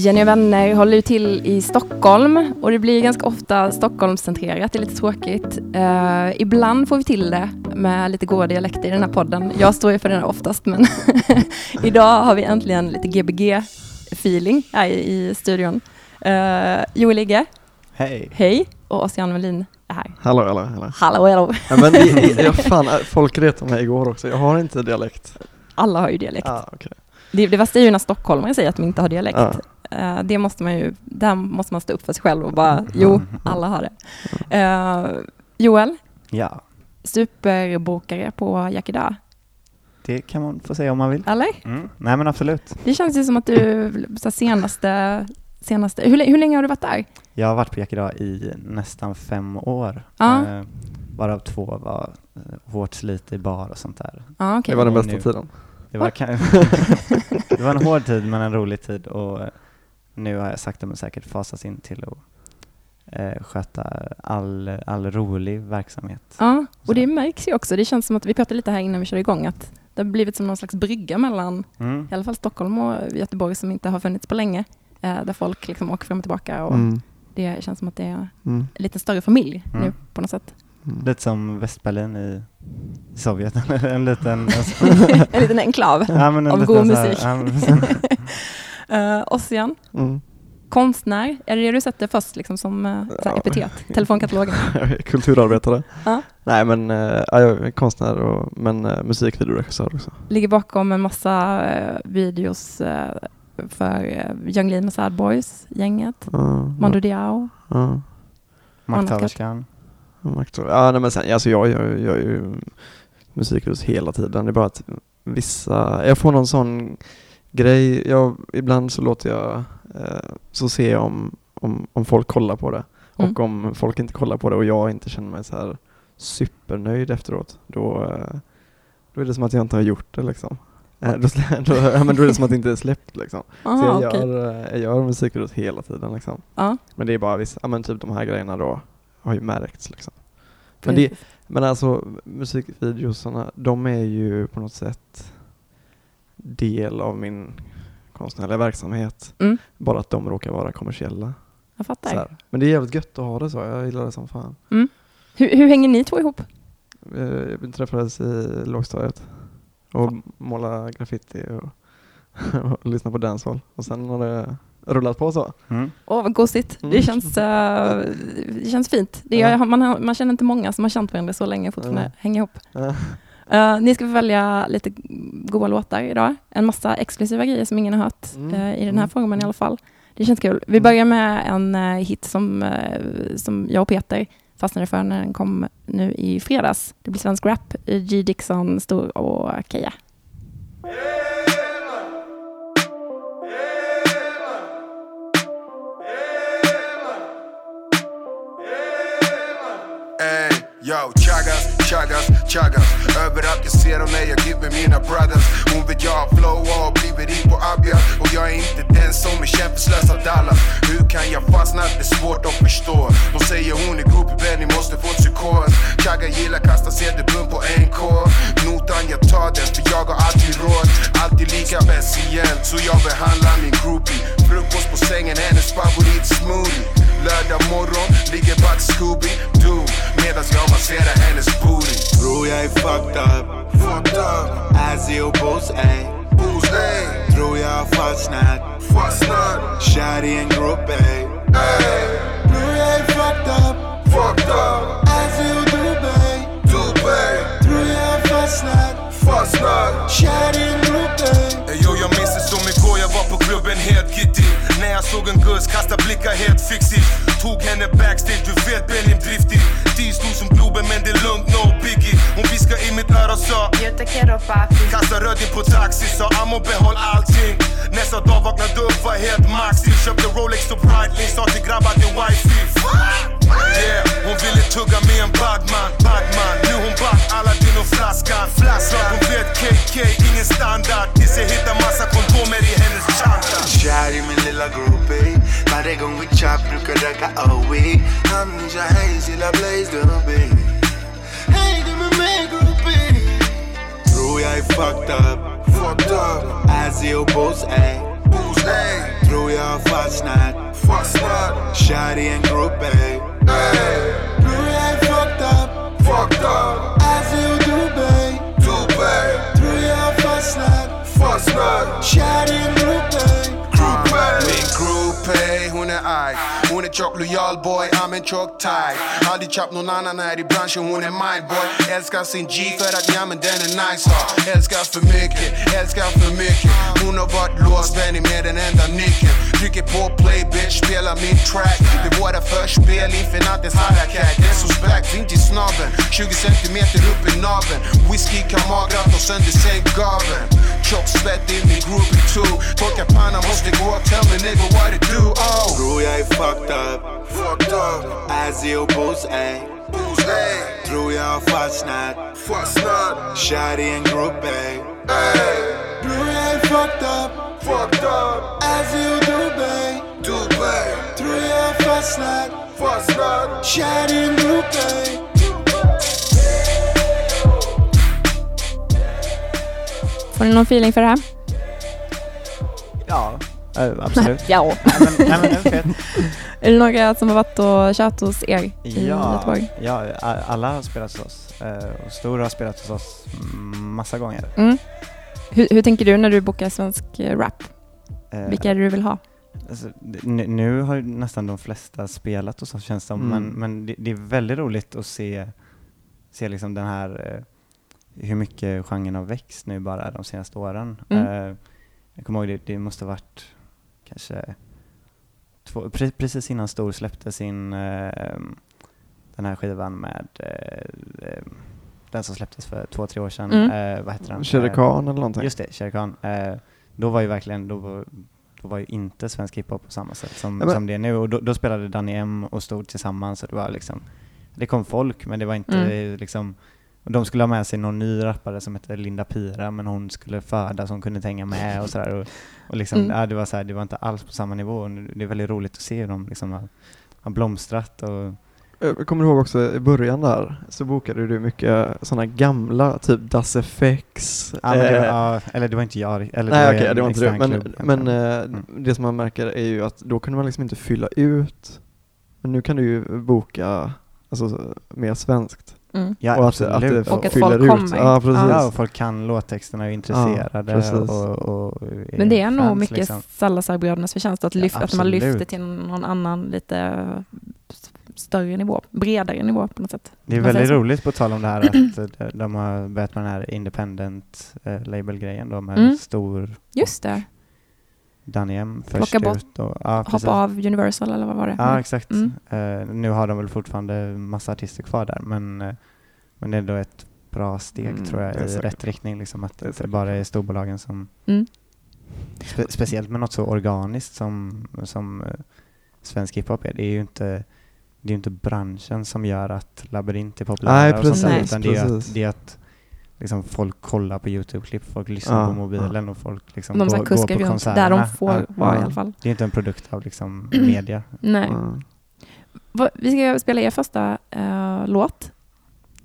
Jenny och vänner håller ju till i Stockholm och det blir ganska ofta Stockholmscentrerat. Det är lite tråkigt. Uh, ibland får vi till det med lite goda dialekter i den här podden. Jag står ju för den oftast, men idag har vi äntligen lite Gbg-feeling här i, studion. Uh, Joel Igge. Hej. Hej. Och Ossian Melin är här. Hallå, hallå, hallå. Hallå, hallå. Ja, men i, i, fan, folk retade mig igår också. Jag har inte dialekt. Alla har ju dialekt. Ah, okay. Det, det värsta är ju när stockholmare säger att de inte har dialekt. Ja. Uh, det måste man ju, där måste man stå upp för sig själv och bara, jo, alla har det. Uh, Joel? Ja? Superbokare på Yakida? Det kan man få säga om man vill. Eller? Mm. Nej men absolut. Det känns ju som att du, så senaste, senaste hur, hur länge har du varit där? Jag har varit på Yakida i nästan fem år. Ja. Uh, varav två var hårt slit i bar och sånt där. Ja, okay. Det var den bästa nu, tiden. Det var, det var en hård tid men en rolig tid och nu har jag sakta men säkert fasats in till att eh, sköta all, all rolig verksamhet. Ja, och det märks ju också. Det känns som att vi pratade lite här innan vi körde igång att det har blivit som någon slags brygga mellan mm. i alla fall Stockholm och Göteborg som inte har funnits på länge. Eh, där folk liksom åker fram och tillbaka och mm. det känns som att det är mm. en lite större familj nu mm. på något sätt. Mm. Lite som Västberlin i Sovjet, en liten... en liten enklav ja, men en av god musik. uh, Ossian, mm. konstnär, är det det du sätter först liksom, som uh, ja. epitet? Telefonkatalogen? Kulturarbetare. Uh. Nej men, uh, jag är konstnär och, men uh, musikvideoregissör också. Ligger bakom en massa videos för uh, Young Lean och Sad Boys, gänget. Uh, Mando Diao. Uh. Makthaverskan. Ja, nej, men sen, alltså jag gör, ju musikhus hela tiden. Det är bara att vissa, jag får någon sån grej, jag, ibland så låter jag, eh, så ser jag om, om, om folk kollar på det. Mm. Och om folk inte kollar på det och jag inte känner mig så här supernöjd efteråt, då, eh, då är det som att jag inte har gjort det liksom. Eh, då, då, ja, men då är det som att det inte är släppt liksom. Aha, så jag gör, okay. jag gör musikvideos hela tiden liksom. Ah. Men det är bara vissa, ja men typ de här grejerna då har ju märkts liksom. Men, det, men alltså musikvideosarna, de är ju på något sätt del av min konstnärliga verksamhet. Mm. Bara att de råkar vara kommersiella. Jag fattar. Men det är jävligt gött att ha det så, jag gillar det som fan. Mm. Hur, hur, hänger ni två ihop? Vi, vi träffades i lågstadiet och målade graffiti och, och lyssnade på dancehall. Och sen har det rullat på så. Mm. Åh, vad gosigt. Mm. Det, känns, uh, det känns fint. Det är, ja. man, man känner inte många som har känt varandra så länge och fortfarande mm. hänga ihop. Ja. Uh, ni ska få välja lite goda låtar idag. En massa exklusiva grejer som ingen har hört mm. uh, i den här mm. formen i alla fall. Det känns kul. Vi börjar med en uh, hit som, som jag och Peter fastnade för när den kom nu i fredags. Det blir svensk rap. G. Dixon, Stor och Keja. Yo, chaggas, chaggas, chuggas Överallt jag ser hon är jag med mina brothers. Hon vet jag har flow och har blivit rik på Abia. Och jag är inte den som är kämpeslös av Dallas. Hur kan jag fastna? Det är svårt att förstå. De säger hon är groupie ni måste få psykos. Chagga gillar kasta CD-bum på NK Notan jag tar den för jag har alltid råd. Alltid lika speciellt så jag behandlar min groupie. Frukost på sängen, hennes favorit smoothie. Lördag morgon, ligger back Scooby-Doo. Medan jag masserar hennes booty Tror jag är fucked up. Fucked up. Azzy och Booze, ey Booze, ey Tror jag har fastnat Fastnat Kär i en grupp, ey Ey Tror jag är fucked up. Fucked up. Azzy och Dubai Dubai Tror jag har fastnat Fastnat Kär i en grupp, ey Ey yo, jag minns det som igår, jag var på klubben helt giddy När jag såg en guzz kasta blickar helt fixig. Tog henne backstage, du vet Benim driftig D stor som Globen men det är lugnt, no biggie. Hon viskade i mitt öra och sa Yo te quiero papi Kasta röding på taxi, sa amo behåll allting. Nästa dag vaknade upp, var helt maxi. Köpte Rolex och Breitling, sa till grabbar det wifi Yeah, hon ville tugga med en bagman, bagman. Nu hon back, Aladdin och flaskan, flaskan. Hon vet KK, ingen standard. Jag hittar massa kondomer i hennes chanta. Kär i min lilla groupie. Varje gång vi chop brukar röka OE Hamisha Hayes gillar Blaze Doobie. Hej du med mig groupie. Tror jag är fucked up. Fucked up. Azzy och Booze, ey eh. Booze, ey Tror jag har fastnat. Fastnat. Kär i en groupie. Ey. Tror jag är fucked up. Fucked up. Azzy och Dubai. Dubai. Tror jag har fastnat. Fastnat. Kär i en groupie. Groupie. Min groupie, hon är arg. Hon är tjock lojal boy, I'm en tjock thai. Aldrig chop någon annan här i branschen, hon är my boy. Älskar sin G för att ja men den är nice ha. Älskar för mycket, älskar för mycket. Hon har varit låst Benny med den enda nyckeln. Trycker på play bitch, spelar min track. Det är våra förspel inför nattens harakat. Essos back, vint i 20 centimeter upp i naveln. Whisky kan magra ta sönder sänggaveln. Tjock svett i min groupie too. Torkar pannan måste gå, tell me nigga what it do. Oh. Bror jag är fucked up. Fucked up. Azzy och Booze, ey. Who's A? Tror jag har fastnat. Fastnat. Kär i en groupie. Ey. Tror jag är fucked up. Fucked up. Azzy och Dubai. Dubai. Tror jag har fastnat. Fastnat. Kär i en groupie. Får ni någon feeling för det här? Ja, absolut. Ja. nej, men, nej, men är det några som har varit och kört hos er i Ja, Göteborg? ja, alla har spelat hos oss. Och Stora har spelat hos oss massa gånger. Mm. Hur, hur tänker du när du bokar svensk eh, rap? Eh, Vilka är det du vill ha? Alltså, nu, nu har ju nästan de flesta spelat hos oss känns det som, Mm. men, men det, det är väldigt roligt att se, se liksom den här, hur mycket genren har växt nu bara de senaste åren. Mm. Jag kommer ihåg det, det måste ha varit kanske två, pre, precis innan Stor släppte sin, eh, den här skivan med eh, eh, den som släpptes för två, tre år sedan. Mm. Eh, vad heter den? Shere Eh, Khan eller någonting. Just det, Shere Khan. Eh, då var ju verkligen, då var, då var ju inte svensk hiphop på samma sätt som, Ja, som det är nu. Och då, då spelade Danny M och Stor tillsammans och det var liksom, det kom folk men det var inte Mm. liksom, och de skulle ha med sig någon ny rappare som hette Linda Pira men hon skulle föda så hon kunde inte hänga med och sådär. Och, och liksom, Mm. ja, det var så här, det var inte alls på samma nivå. Och Det är väldigt roligt att se hur de liksom har, har blomstrat och Jag kommer ihåg också i början där så bokade du mycket sådana gamla, typ Das FX. Ja, men det, var- eh, ja, eller det var inte jag. Eller Nej var okej, en det var inte du. Men, klubb men eh, Mm. det som man märker är ju att då kunde man liksom inte fylla ut. Men nu kan du ju boka alltså, mer svenskt. Mm. ja, och att, att absolut. det Och att folk ut. kommer. Ja, precis. Ja, och folk kan låttexterna och är intresserade. precis. och, och Men det är nog mycket liksom. Salazar-brödernas förtjänst att, Ja, lyfta, att man absolut. lyfter till någon annan lite större nivå, bredare nivå på något sätt. Det är väldigt roligt på tal om det här att eh, de har börjat med den här independent eh, label-grejen då med Mm. stor Just det, Danny M först Plocka bort, ut. Och, ja, hoppa av Universal eller vad var det? Ja, exakt. Mm. Eh, nu har de väl fortfarande massa artister kvar där men, eh, men det är ändå ett bra steg Mm, tror jag i säkert. rätt riktning. Liksom, att Det det inte bara är storbolagen som Mm. Spe speciellt med något så organiskt som, som eh, svensk hiphop är. Det är ju inte, det är inte branschen som gör att labyrint är populära Nej, och sånt där, precis, utan det är att, det är att liksom folk kollar på Youtube-klipp, folk lyssnar Ja, på mobilen och folk liksom De går, går på konserterna. där de får Ja, vara i ja. alla fall. Det är inte en produkt av liksom media. Nej. Ja. Va- Vi ska spela er första eh, låt,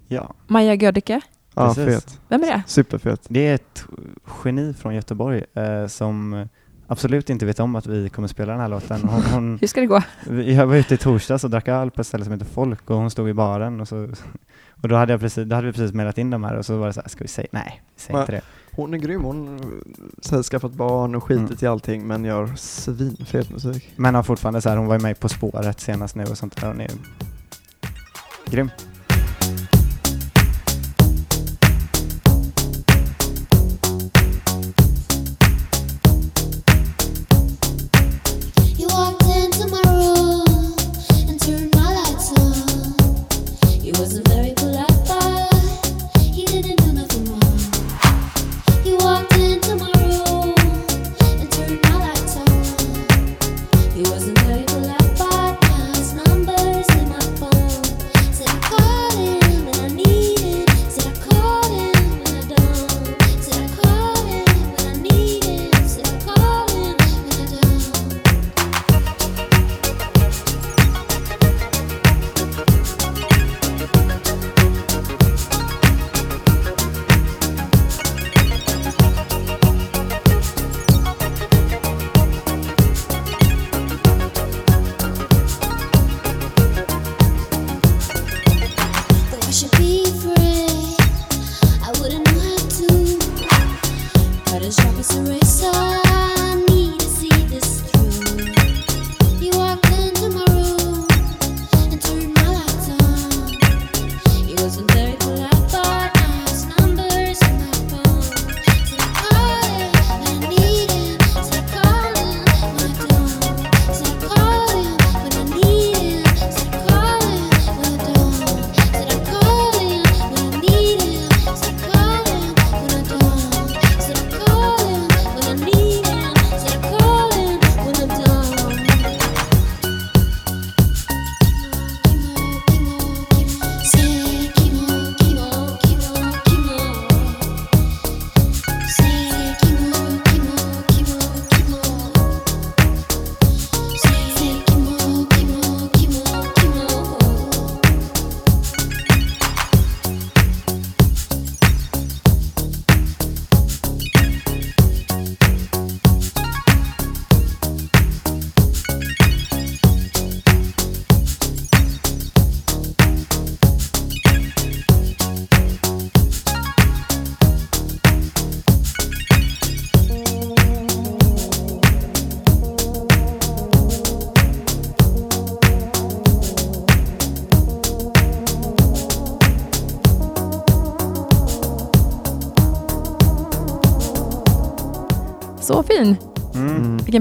Ja, Maja Gödicke. Ja, fet. Vem är det? Superfet. det är ett geni från Göteborg eh, som absolut inte vet om att vi kommer spela den här låten. Hon, hon, Hur ska det gå? Vi- Jag var ute i torsdags och drack öl på ett ställe som heter Folk och hon stod i baren och så och då hade, jag precis, då hade vi precis mejlat in de här och så var det så här, ska vi säga, nej, Va? inte det. Hon är grym. Hon har skaffat barn och skitit Mm. i allting men gör svinfet musik. Men har fortfarande så här, hon var ju med På spåret senast nu och sånt där, hon är grym.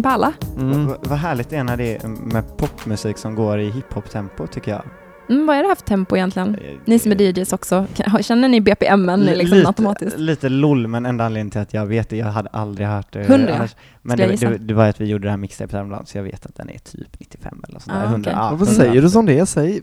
Pärla. Mm. Vad- Vad härligt det är när det är med popmusik som går i hiphop-tempo tycker jag. Mm, vad är det här för tempo egentligen? Eh, Ni som är DJs också, känner ni BPMen Li- liksom lite, automatiskt? Lite LOL, men enda anledningen till att jag vet det, jag hade aldrig hört det Hundra, annars. Men det, det, det var att vi gjorde det här mixtapet häromdagen, så jag vet att den är typ 95 eller sånt där. Ah, 100, okej. ja, Varför 100. säger du som det är? Säg...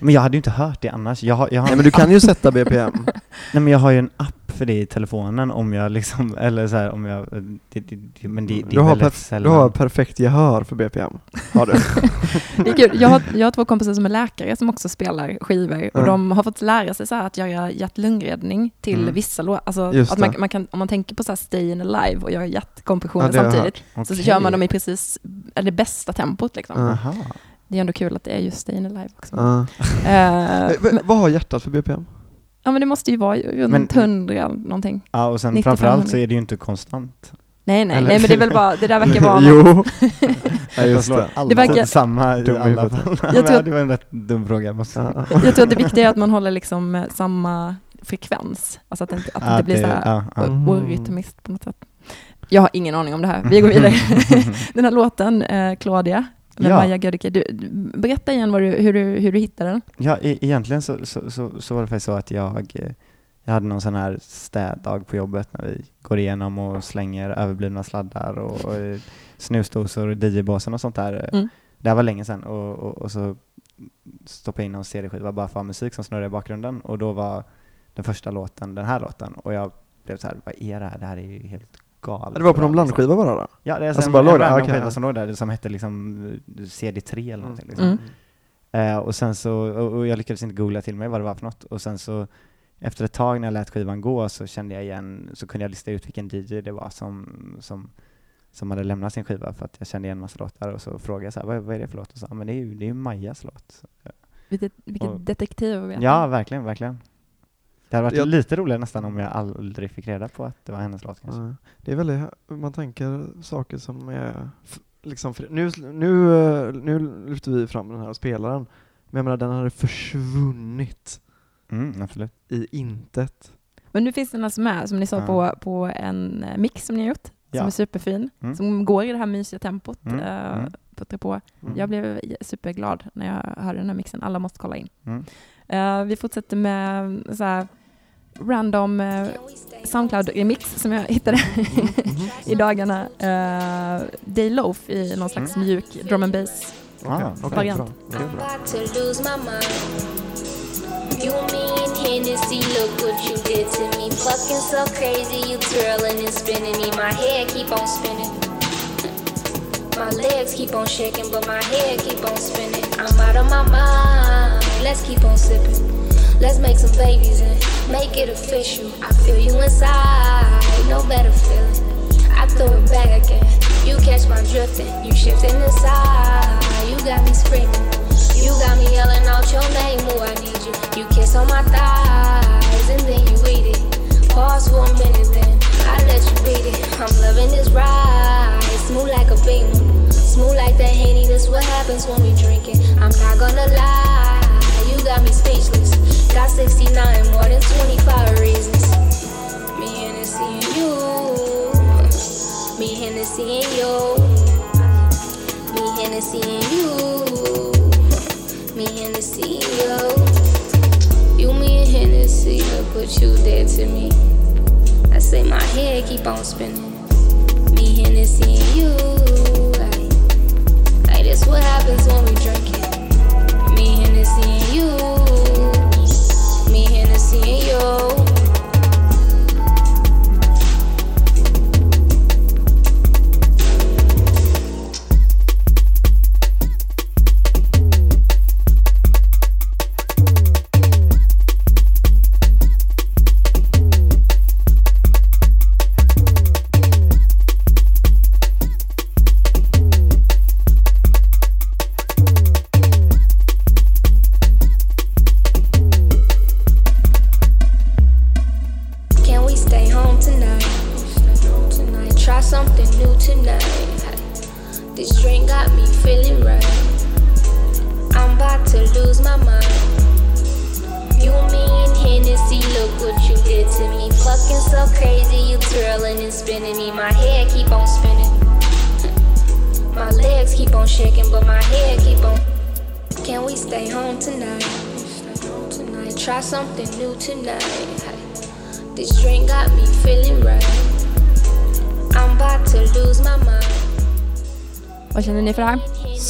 Men jag hade ju inte hört det annars. Jag har, jag har, Nej men du kan ju sätta BPM. nej, men jag har ju en app för det i telefonen om jag liksom, eller så här, om jag, det, det, det, men det, det Du är har, sällan. du har perfekt gehör för BPM. Har du? Det är kul. Jag har, jag har två kompisar som är läkare som också spelar skivor och Ja. de har fått lära sig så här att göra hjärt-lungräddning till Mm. vissa låtar. Alltså Just att man, man kan, om man tänker på så här Stayin' Alive och göra hjärtkompressioner Ja, samtidigt så, Okej. gör man dem i precis eller det bästa tempot. Liksom. Aha. Det är ändå kul att det är just Stayin' Alive också. Eh, Eh, v- men, Vad har hjärtat för BPM? Ja men det måste ju vara runt Men- 100 någonting. Ja, och sen 95, framförallt så 100. är det ju inte konstant. Nej nej, Eller- nej men det är väl bara, det där verkar vara Jo. ja, just det. alla Det verkar- samma i alla fall. Jag tror- det var en rätt dum fråga. Jag måste... Ja. Jag tror att det viktiga är att man håller liksom eh, samma frekvens. Alltså att det inte, att det Ja, inte blir det- så här ja. Mm. orytmiskt på något sätt. Jag har ingen aning om det här. Vi går vidare. Den här låten, eh, Claudia, med Ja. Maja Gödicke. Du, berätta igen du, hur, du, hur du hittade den. Ja, e- egentligen så, så, så, så var det faktiskt så att jag, eh, jag hade någon sån här städdag på jobbet när vi går igenom och slänger överblivna sladdar och, och eh, snusdosor och DJ-båsen och sånt där. Mm. Det här var länge sedan och, och, och så stoppade jag in någon CD-skiva bara för musik som snurrade i bakgrunden och då var den första låten den här låten och jag blev så här, vad är det här? Det här är ju helt galet. Det var på någon liksom. blandskiva bara då? Ja, det är Alltså alltså bara en, låg en där? random Okej, skiva som låg där som hette liksom eh, CD3 eller någonting. Liksom. Mm. Eh, och sen så, och, och jag lyckades inte googla till mig vad det var för något. Och sen så efter ett tag när jag lät skivan gå så kände jag igen, så kunde jag lista ut vilken DJ det var som, som, som hade lämnat sin skiva för att jag kände igen massa låtar och så frågade jag så här, vad, vad är det för låt? Och så, "Ja, men det är ju, det är ju Majas låt. Vilket, vilket Och- detektiv ja, verkligen, verkligen. Det hade varit Jag- lite roligare nästan om jag aldrig fick reda på att det var hennes låt kanske. Ja. Det är väldigt, man tänker saker som är, liksom, nu, nu, nu lyfter vi fram den här spelaren, men jag menar den hade försvunnit Mm, absolut. i intet. Men nu finns den alltså med, som ni sa, Ja. på, på en eh, mix som ni har gjort. Som Ja. är superfin. Mm. Som går i det här mysiga tempot. Mm, eh, mm. puttrar på. Mm. Jag blev superglad när jag hörde den här mixen. Alla måste kolla in. Mm. Eh, vi fortsätter med så här random uh, Soundcloud-remix som jag hittade i dagarna. Uh, Day Loaf i någon slags Mm. mjuk drum and bass. Ah, okej, variant. bra. Bra. You mean Hennessy, look what you did to me. Fucking so crazy, you twirling and spinning me. My head keep on spinning. My legs keep on shaking, but my head keep on spinning. I'm out of my mind. Let's keep on sipping. Let's make some babies and make it official. I feel you inside, no better feeling. I throw it back again. You catch my drifting, you shifting inside. You got me screaming. You got me yelling out your name, oh I need you. You kiss on my thighs and then you eat it. Pause for a minute, then I let you beat it. I'm loving this ride, smooth like a beamer, smooth like the henny. That's what happens when we drink it. I'm not gonna lie, got me speechless. Got 69, more than 25 reasons. Me Hennessy and you, me Hennessy and you, me Hennessy and you, me Hennessy and you. You, me and Hennessy, look what you did to me. I say my head keep on spinning. Me and you,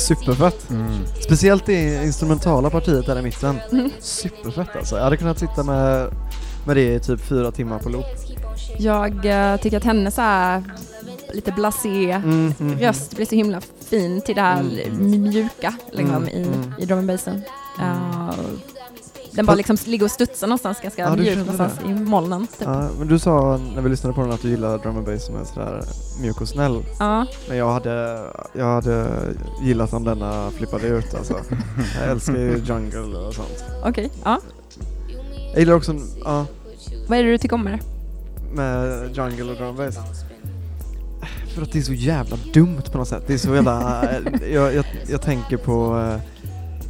Superfett! Mm. Speciellt det instrumentala partiet där i mitten. Superfett alltså. Jag hade kunnat sitta med, med det i typ fyra timmar på loop. Jag eh, tycker att hennes så lite blasé Mm, mm, röst blir så himla fin till det här Mm, mjuka liksom, Mm, i, mm. i drum and bassen. Eh, den bara liksom ligger och studsar någonstans ganska Ja, mjukt någonstans i molnen. Typ. Ja, men du sa när vi lyssnade på den att du gillar drum and bass som är sådär mjuk och snäll. Ja. Men jag hade, jag hade gillat om denna flippade ut alltså. Jag älskar ju jungle och sånt. Okej, ja. Jag gillar också, ja, Vad är det du tycker om med det? med jungle och drum and bass. För att det är så jävla dumt på något sätt. Det är så jävla, jag, jag, jag tänker på eh,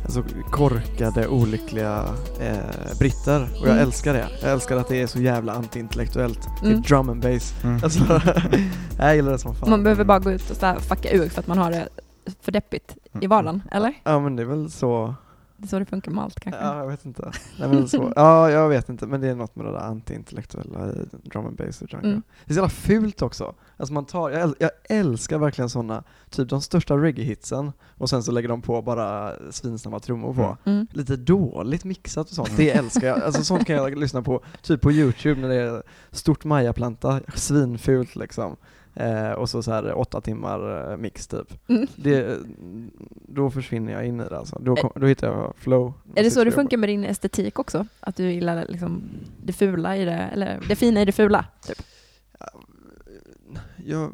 alltså, korkade, olyckliga eh, britter och jag Mm. älskar det. Jag älskar att det är så jävla antiintellektuellt. Det Mm. är drum and bass. Mm. Alltså, jag gillar det som fan. Man behöver bara gå ut och så här fucka ur för att man har det för deppigt i vardagen, eller? Ja men det är väl så, Det är så det funkar med allt kanske. ja jag vet inte. Nej, men så. Ja jag vet inte men det är något med det där antiintellektuella i drum and bass och jungle. Mm. Det är så jävla fult också. Alltså man tar, jag, jag älskar verkligen sådana, typ de största reggae-hitsen och sen så lägger de på bara svinsnabba trummor på. Mm. Mm. Lite dåligt mixat och sånt, det älskar jag. Alltså sånt kan jag lyssna på, typ på youtube när det är stort majaplanta, svinfult liksom. Eh, och så, så här åtta timmar eh, mix typ. Mm. Det, då försvinner jag in i det alltså. Då, kom, då hittar jag flow. Är det så det funkar med din estetik också? Att du gillar liksom det fula i det, eller det fina i det fula? Typ. Jag...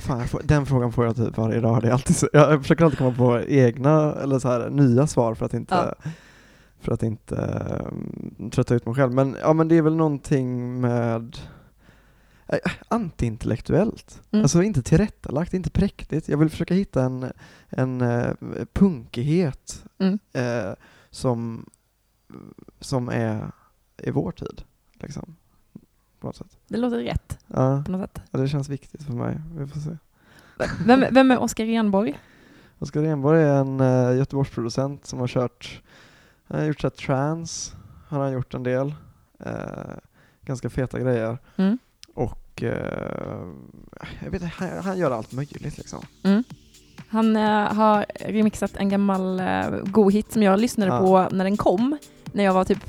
Fan, får, den frågan får jag typ varje dag. Det är alltid så, jag försöker alltid komma på egna eller så här, nya svar för att inte, Ja. för att inte um, trötta ut mig själv. Men, ja, men det är väl någonting med eh, antiintellektuellt. Mm. Alltså inte tillrättalagt, inte präktigt. Jag vill försöka hitta en, en uh, punkighet Mm. eh, som, som är i vår tid. Liksom. På något sätt. Det låter rätt Ja, på något sätt. ja, det känns viktigt för mig. Vi får se. Vem, vem är Oskar Renborg? Oskar Renborg är en uh, Göteborgsproducent som har kört, han har gjort så här har han gjort en del. Eh, ganska feta grejer. Mm. Och eh, jag vet han, han gör allt möjligt liksom. Han eh, har remixat en gammal uh, god hit som jag lyssnade Ja. på när den kom, när jag var typ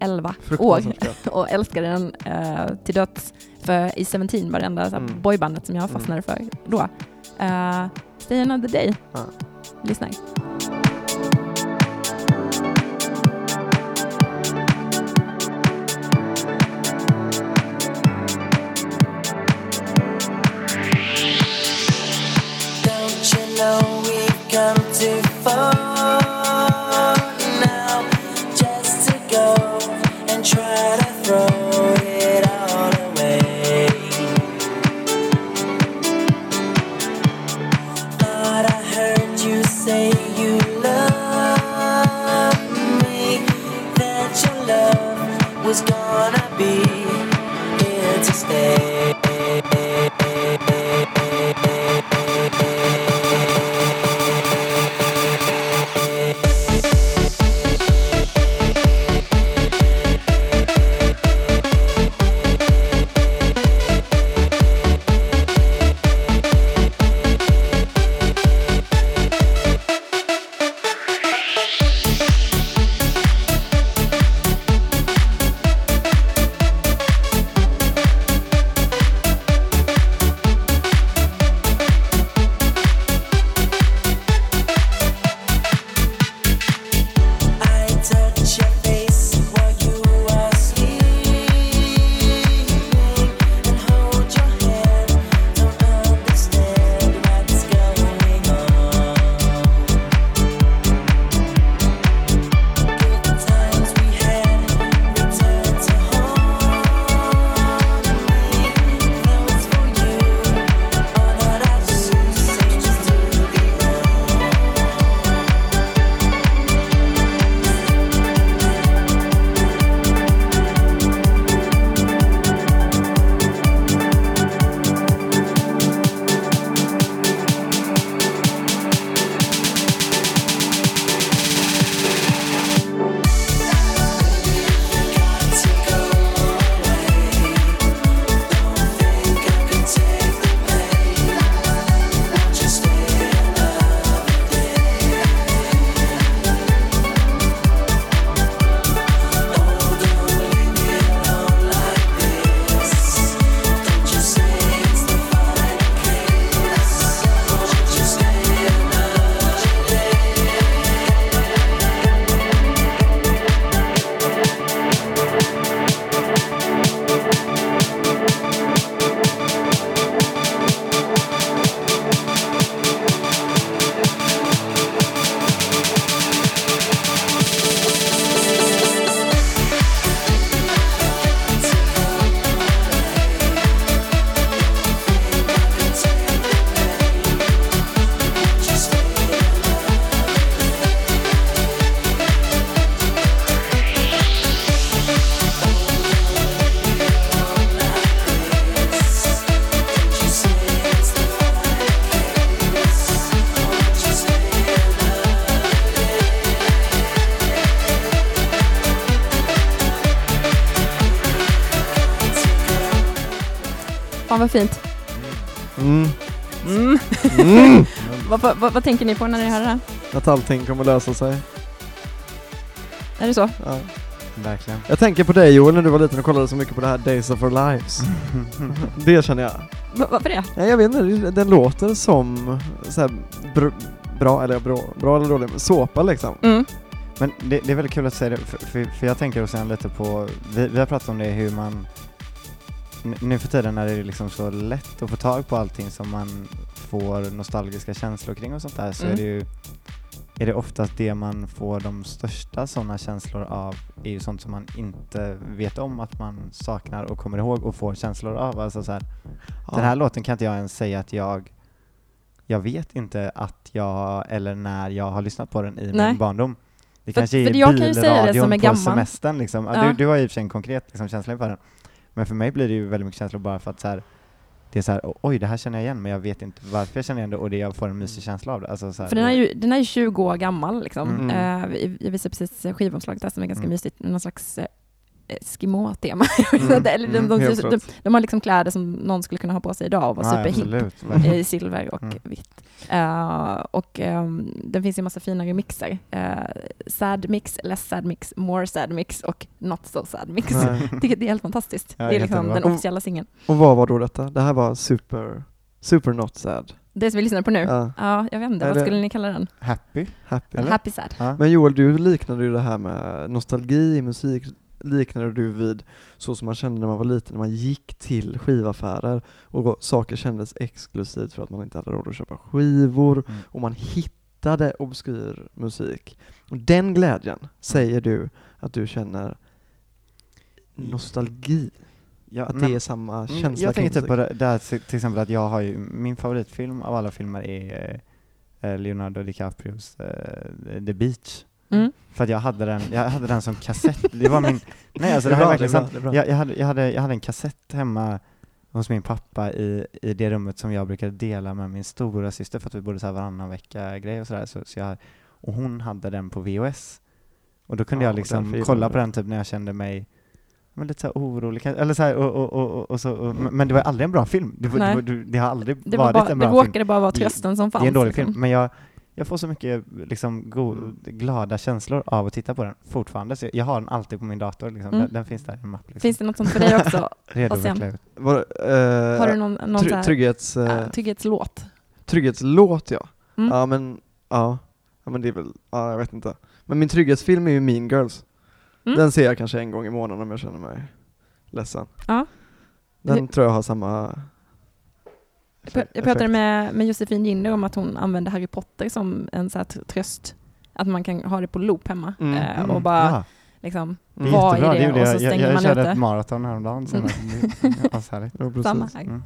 11 år och älskade den eh, till döds. För A17 var det enda Mm. boybandet som jag fastnade för då. Uh, Stay another day. Ja. Lyssna. Too vad fint. Mm. Mm. Mm. vad, vad, vad, tänker ni på när ni hör det här? Att allting kommer lösa sig. Är det så? Ja. Verkligen. Jag tänker på dig Joel när du var liten och kollade så mycket på det här Days of Our Lives. det känner jag. Va- varför det? Ja, jag vet inte, den låter som så här, br- bra, eller bra, bra eller dålig, såpa liksom. Mm. Men det, det är väldigt kul att säga det, för, för, för jag tänker också lite på, vi, vi har pratat om det hur man, nu för tiden när det är liksom så lätt att få tag på allting som man får nostalgiska känslor kring och sånt där, så Mm. är det ju är det oftast det man får de största sådana känslor av är ju sånt som man inte vet om att man saknar och kommer ihåg och får känslor av. Alltså så här, Den här låten kan inte jag ens säga att jag jag vet inte att jag, eller när jag har lyssnat på den i Nej. min barndom. Det För- kanske är för jag kan ju säga det bilradion som är på gammal. semestern liksom. Ja. Ja. Du, du har ju i och för sig en konkret liksom, känsla för den. Men för mig blir det ju väldigt mycket känslor bara för att så här, det är så här, oj det här känner jag igen men jag vet inte varför jag känner igen det och det jag får en mysig känsla av det. Alltså, så här, För den är ju, den är ju 20 år gammal liksom. Mm. Vi- jag visade precis skivomslaget där som är ganska Mm. mysigt, någon slags eh, Eskimo-tema. Mm. Eller de, Mm, de, de, rätt. de har liksom kläder som någon skulle kunna ha på sig idag och vara Ja, superhip. absolut, verkligen. i silver och Mm. vitt. Eh, och um, det finns ju en massa fina remixer. Uh, sad mix, less sad mix, more sad mix och not so sad mix. Tycker det är helt fantastiskt. Ja, det är liksom den officiella singeln. Och vad var då detta? Det här var super, super not sad. Det som vi lyssnar på nu. Ja, Ja, jag vet inte, Är vad det- skulle ni kalla den? Happy? happy. Eller? Happy sad. Ja. Men Joel, du liknade ju det här med nostalgi i musik, liknade du vid så som man kände när man var liten, när man gick till skivaffärer och saker kändes exklusivt för att man inte hade råd att köpa skivor Mm. och man hittade obskyr musik. Och den glädjen säger du att du känner nostalgi, Ja, att men- det är samma Mm, känsla Jag tänker typ på det där till till exempel att jag har ju, min favoritfilm av alla filmer är eh, Leonardo DiCaprios eh, The Beach. Mm. För att jag hade den, jag hade den som kassett, det var min, nej alltså det, Det är här är verkligen det sant. det. Jag, jag, hade, jag, hade, jag hade en kassett hemma hos min pappa i, i det rummet som jag brukade dela med min stora syster för att vi bodde så här varannan vecka grej och sådär. Så, så jag, och hon hade den på VHS. Och då kunde Ja, jag liksom kolla på det. den typ när jag kände mig men lite så orolig, eller så här, och, och, och, och, så, och, men det var aldrig en bra film. Det, var, det, var, det har aldrig Det, var varit bara, en det bra film. råkade bara vara Det- trösten som fanns. Det är en dålig liksom. film, men jag, jag får så mycket liksom, go, glada känslor av att titta på den fortfarande. Så jag, jag har den alltid på min dator, liksom. Mm. den, den finns där i en mapp. Liksom. Finns det något sånt för dig också? Redo Ossian? Var, eh, Har du någon, någon här, trygghets, eh, ja, trygghetslåt? trygghetslåt ja. Mm. Ja men, ja. ja men det är väl, ja jag vet inte. Men min trygghetsfilm är ju Mean Girls. Mm. Den ser jag kanske en gång i månaden om jag känner mig ledsen. Ja. Den Hur- tror jag har samma Jag pr- Jag pratade med, med Josefin Ginder om att hon använder Harry Potter som en så här tr- tröst. Att man kan ha det på loop hemma Mm. eh, Mm, och bara ja. liksom Det är vara i det, det och så jag. Jag, stänger jag man körde ett maraton häromdagen. Mm. Det. Ja, precis. Samma här.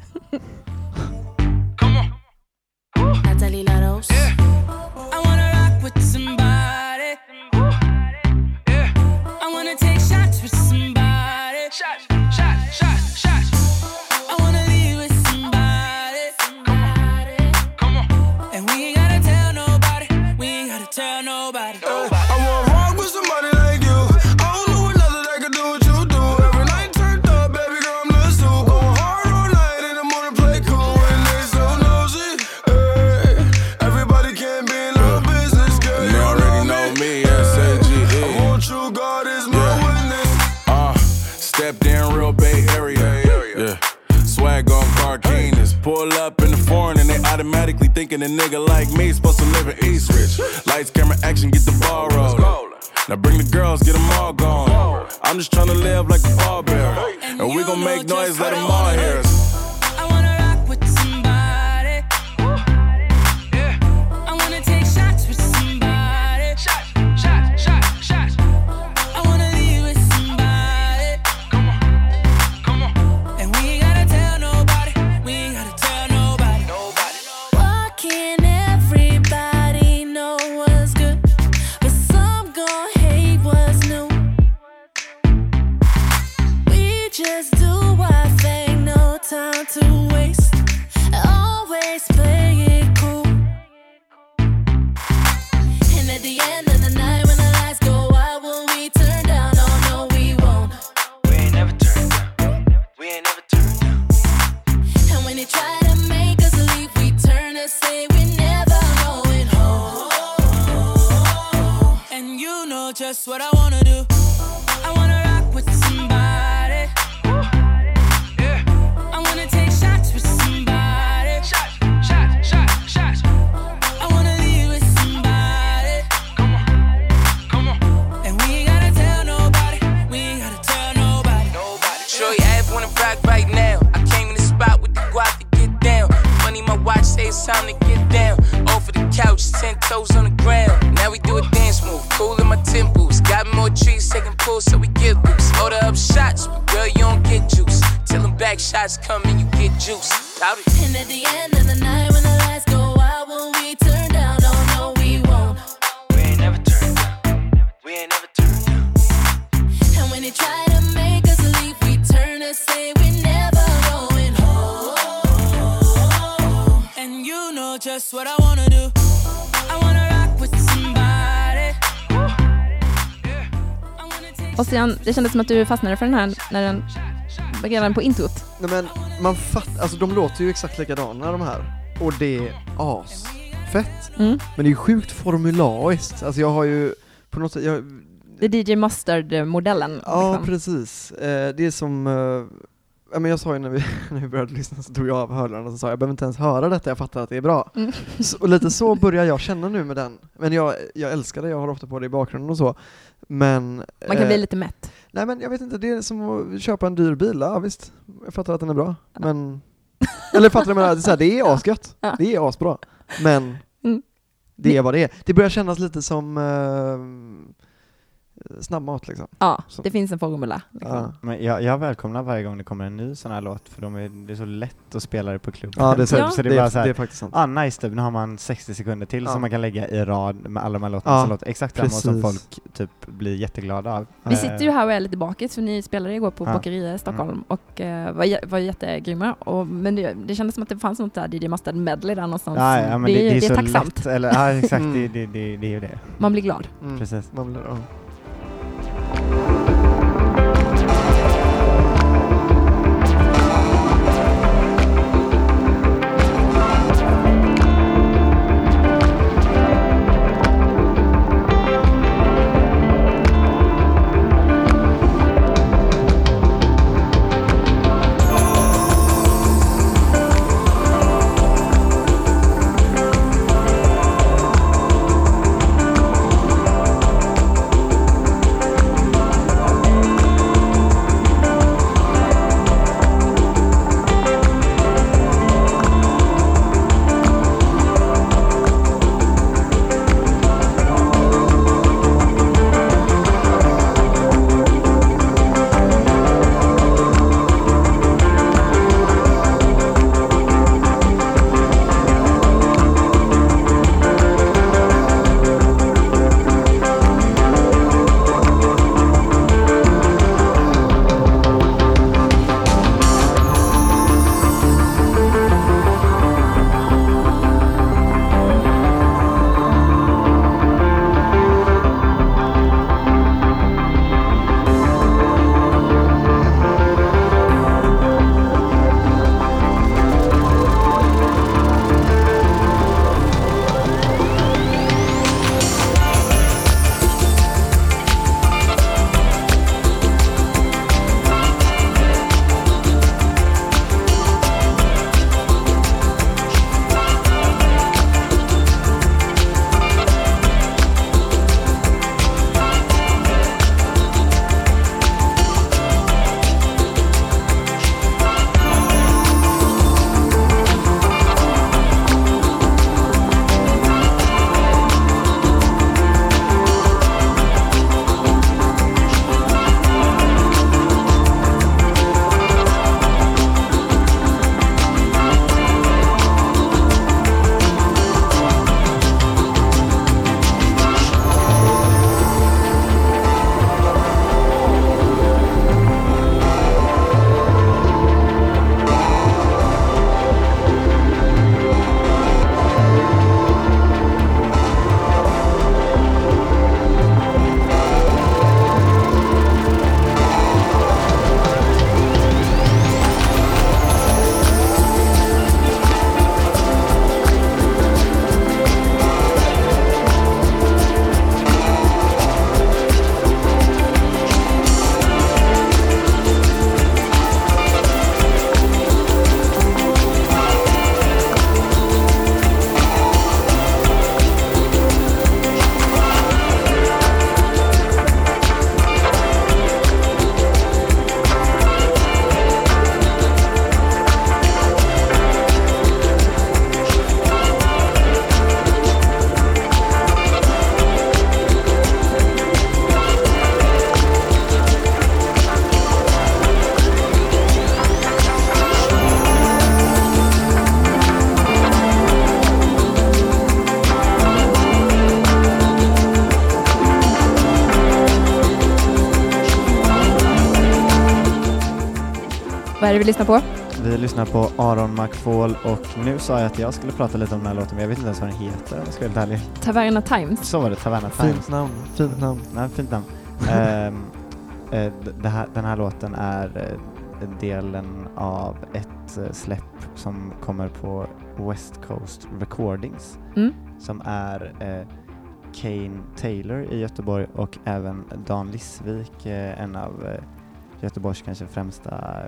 Automatically thinking a nigga like me supposed to live in Eastridge. Lights, camera, action, get the ball rolling. Now bring the girls, get them all going. I'm just trying to live like a pallbearer. And we gon' make noise, let them all hear us. looking det kändes som att du fastnade för den här när den redan på introt. Nej men man fattar, alltså de låter ju exakt likadana de här. Och det är asfett. Mm. Men det är ju sjukt formulaiskt. Alltså jag har ju på något sätt, jag, Det är DJ Mustard-modellen. Ja, liksom. precis. Eh, det är som, eh, ja, men jag sa ju när vi, när vi började lyssna så tog jag av hörlurarna och så sa jag, jag behöver inte ens höra detta, jag fattar att det är bra. Mm. Så, och lite så börjar jag känna nu med den. Men jag, jag älskar det, jag har ofta på det i bakgrunden och så. Men... Man kan eh, bli lite mätt. Nej men jag vet inte, det är som att köpa en dyr bil, ja visst. Jag fattar att den är bra, men... Eller fattar du vad jag menar? Det är, så här, det är asgött, Ja. det är asbra. Men Mm. det är vad det är. Det börjar kännas lite som eh, snabbmat liksom. Ja, Så- det finns en formula. Liksom. Ja. Men jag, jag välkomnar varje gång det kommer en ny sån här låt för de är, det är så lätt att spela det på klubben. Ja, det är, så, Ja. så det det, är är, bara så här, det är faktiskt sant. Ah nice typ, nu har man 60 sekunder till Ja. som man kan lägga i rad med alla de här låtarna Ja, som låter exakt samma som folk typ blir jätteglada av. Vi sitter ju här och är lite bakis för ni spelade igår på Ja. Bokeria i Stockholm och eh, var, var jättegrymma. Och, men det, det kändes som att det fanns något där DJ Mustard medley där någonstans. Ja, ja, men det, det, är, så tacksamt. lätt, eller ja exakt, Mm. det, det, det, det är ju det. Man blir glad. Mm. Precis. Man blir, ja. Är det vi lyssnar på? Vi lyssnar på Aron McFall och nu sa jag att jag skulle prata lite om den här låten men jag vet inte ens vad den heter om jag ska vara helt ärlig. Taverna Times. Så var det, Taverna Times. Fint namn, fint namn. Nej, fint namn. D- det här, den här låten är eh, delen av ett eh, släpp som kommer på West Coast Recordings Mm. som är Kane Taylor i Göteborg och även Dan Lissvik, en av Göteborgs kanske främsta d-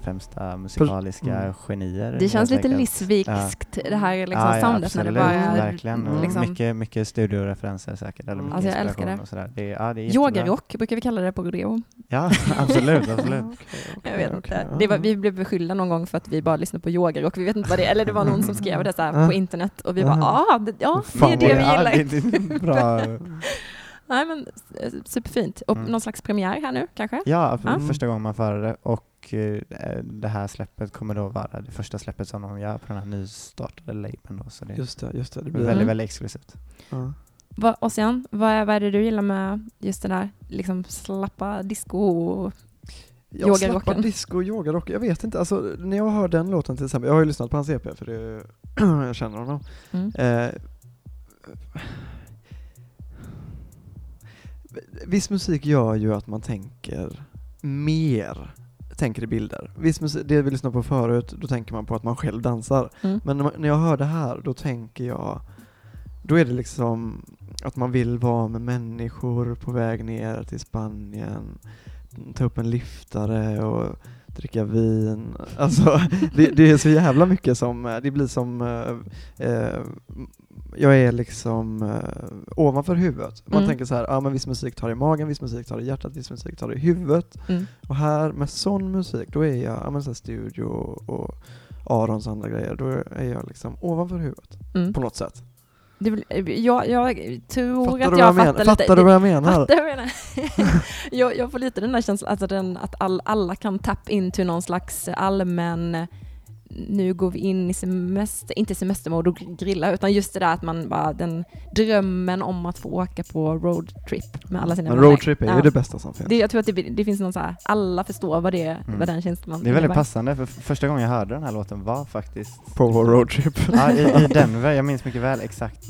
främsta musikaliska Mm. genier. Det känns lite. Lissvikskt det här liksom Ja, ja, soundet när det absolut, bara verkligen. Och liksom, mycket, mycket studioreferenser säkert. Eller mycket Alltså, jag älskar det. Och sådär. Det, ja, det yogarock brukar vi kalla det på Rodeo. Ja, absolut, absolut. Jag vet inte. Det var, vi blev beskyllda någon gång för att vi bara lyssnade på yogarock. Vi vet inte vad det är. Eller det var någon som skrev det så på internet och vi bara ah, det, ja, det är det vi ja, gillar. det- det är bra. Nej men eh, superfint. Och Mm. någon slags premiär här nu kanske? Ja, för Ja. första gången man för det och eh, det här släppet kommer då vara det första släppet som de gör på den här nystartade labeln då, så det Just det, just det. det blir väldigt, Mm. väldigt exklusivt. Ja. Va, Ossian, vad är, vad är det du gillar med just det där liksom slappa disco? Jag Yogarocken. slappar disco och yogarock. Jag vet inte, alltså när jag hör den låten till exempel, jag har ju lyssnat på hans EP för det, jag känner honom. Mm. Eh, viss musik gör ju att man tänker mer, tänker i bilder. Viss musik, det vi lyssnade på förut, då tänker man på att man själv dansar. Mm. Men när jag hör det här, då tänker jag, då är det liksom att man vill vara med människor på väg ner till Spanien, ta upp en liftare och dricka vin. Alltså, det, det är så jävla mycket som, eh, det blir som, eh, eh, jag är liksom eh, ovanför huvudet. Man Mm. tänker så här, ja men viss musik tar i magen, viss musik tar i hjärtat, viss musik tar i huvudet. Mm. Och här med sån musik, då är jag, ja men så här studio och, och Arons andra grejer, då är jag liksom ovanför huvudet Mm. på något sätt. Det, vill- jag, jag tror Fattar att jag jag fattar lite. Fattar du vad jag menar? Fattar jag menar? jag, jag får lite den där känslan alltså den, att all, alla kan tap into någon slags allmän nu går vi in i semester, inte semestermode och grilla, utan just det där att man bara, den drömmen om att få åka på roadtrip med alla sina vänner. roadtrip är ju Ja. det bästa som finns. Det, jag tror att det, det finns någon så här, alla förstår vad, det, Mm. vad den känslan Det är väldigt passande för första gången jag hörde den här låten var faktiskt På vår roadtrip. ja, i, i Denver, jag minns mycket väl exakt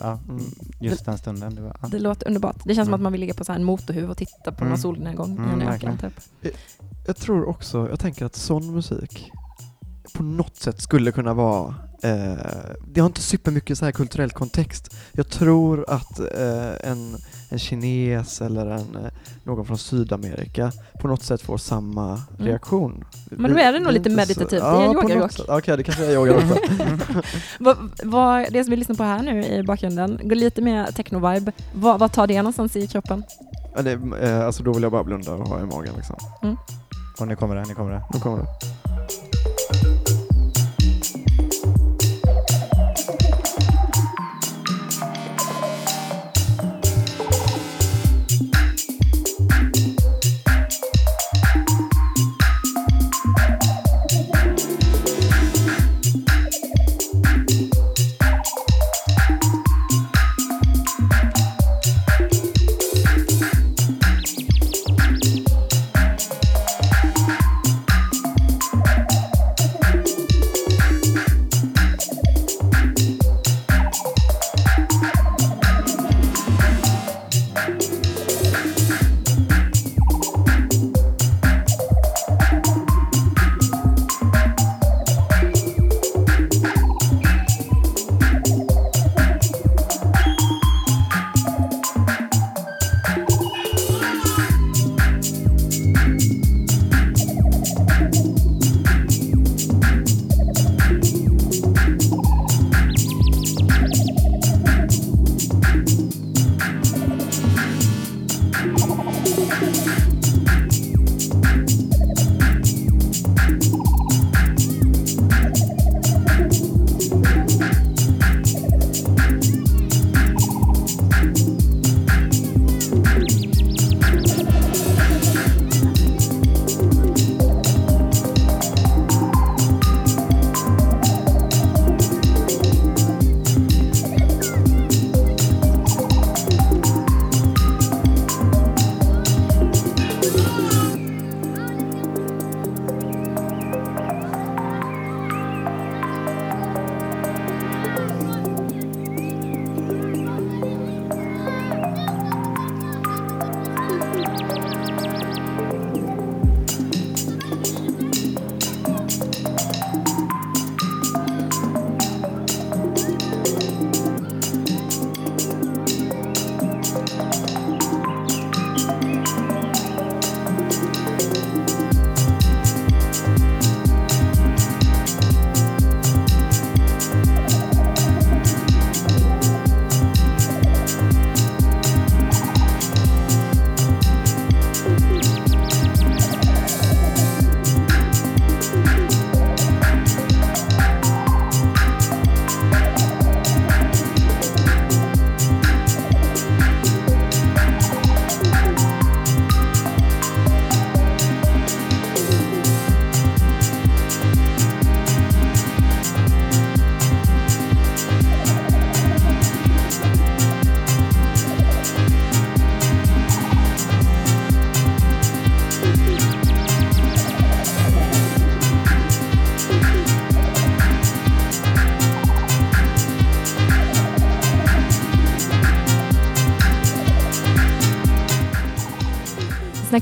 ja, Mm. just den stunden. Det var, ja. Det låter underbart. Det känns som Mm. att man vill ligga på så här en motorhuv och titta på Mm. någon solnedgång i Mm, en öken. verkligen. Typ. Jag tror också, jag tänker att sån musik på något sätt skulle kunna vara eh, det har inte supermycket så här kulturell kontext. Jag tror att eh, en, en kines eller en, eh, någon från Sydamerika på något sätt får samma reaktion. Men då är det nog lite inte så- meditativt. Det är yogarock. sätt. Okej, det kanske är yogarock då. Vad, vad, det som vi lyssnar på här nu i bakgrunden, går lite mer techno-vibe. Vad, vad tar det någonstans i kroppen? Ja, det, eh, alltså då vill jag bara blunda och ha i magen liksom. Och nu kommer det, nu kommer det. Nu kommer det. thank you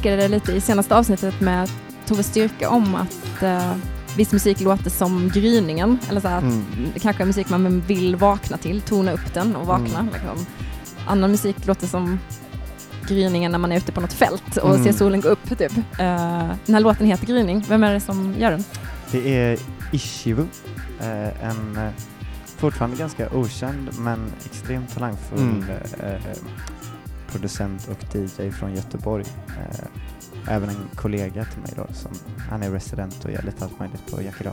snackade lite i senaste avsnittet med Tove Styrka om att eh, viss musik låter som gryningen. Eller så här, att Mm. det kanske är musik man vill vakna till, tona upp den och vakna. Mm. Liksom. Annan musik låter som gryningen när man är ute på något fält och Mm. ser solen gå upp. Typ. Eh, den här låten heter Gryning. Vem är det som gör den? Det är Ishivu, eh, en eh, fortfarande ganska okänd men extremt talangfull Mm. Producent och DJ från Göteborg. Eh, även en kollega till mig då, som, han är resident och gör lite allt möjligt på Jackie.